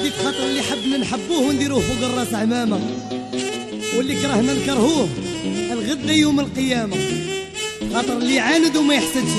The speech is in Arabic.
هذيك خاطر اللي حبنا نحبوه ونديروه فوق الراس عمامة. واللي كرهنا نكرهوه الغد يوم القيامة. خاطر اللي عاند وما يحسدش.